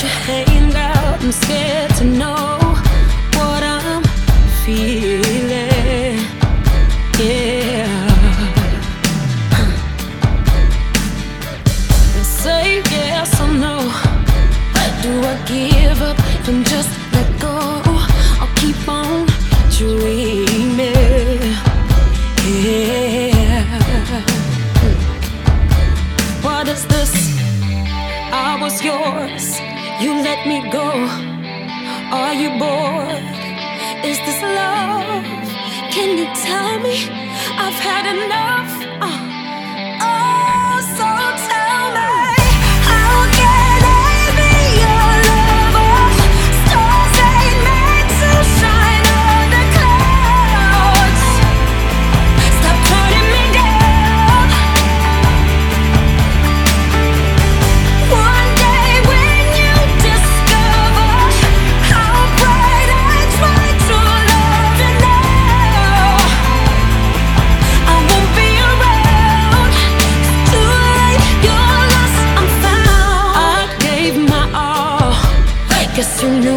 your hand out. I'm scared to know what I'm feeling. Yeah. Say yes or no. Do I give up and just let go? I'll keep on dreaming. Yeah. What is this? I was yours. You let me go. Are you bored? Is this love? Can you tell me I've had enough?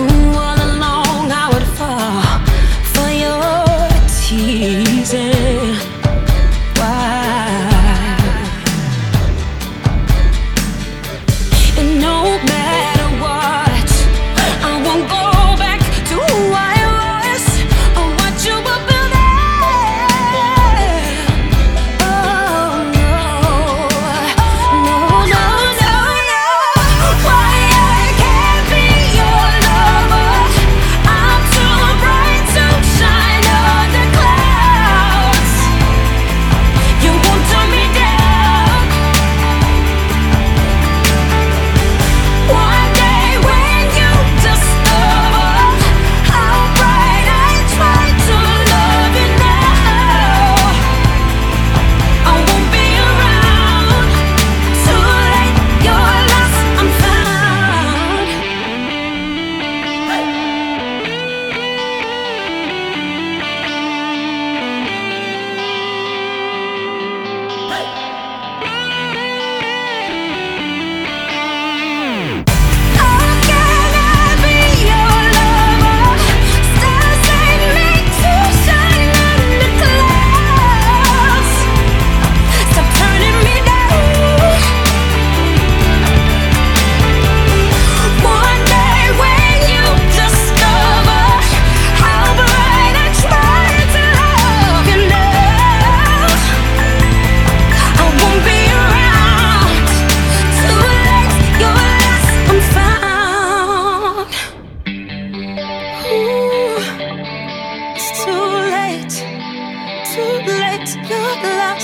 我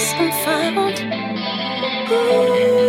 I'm Ooh.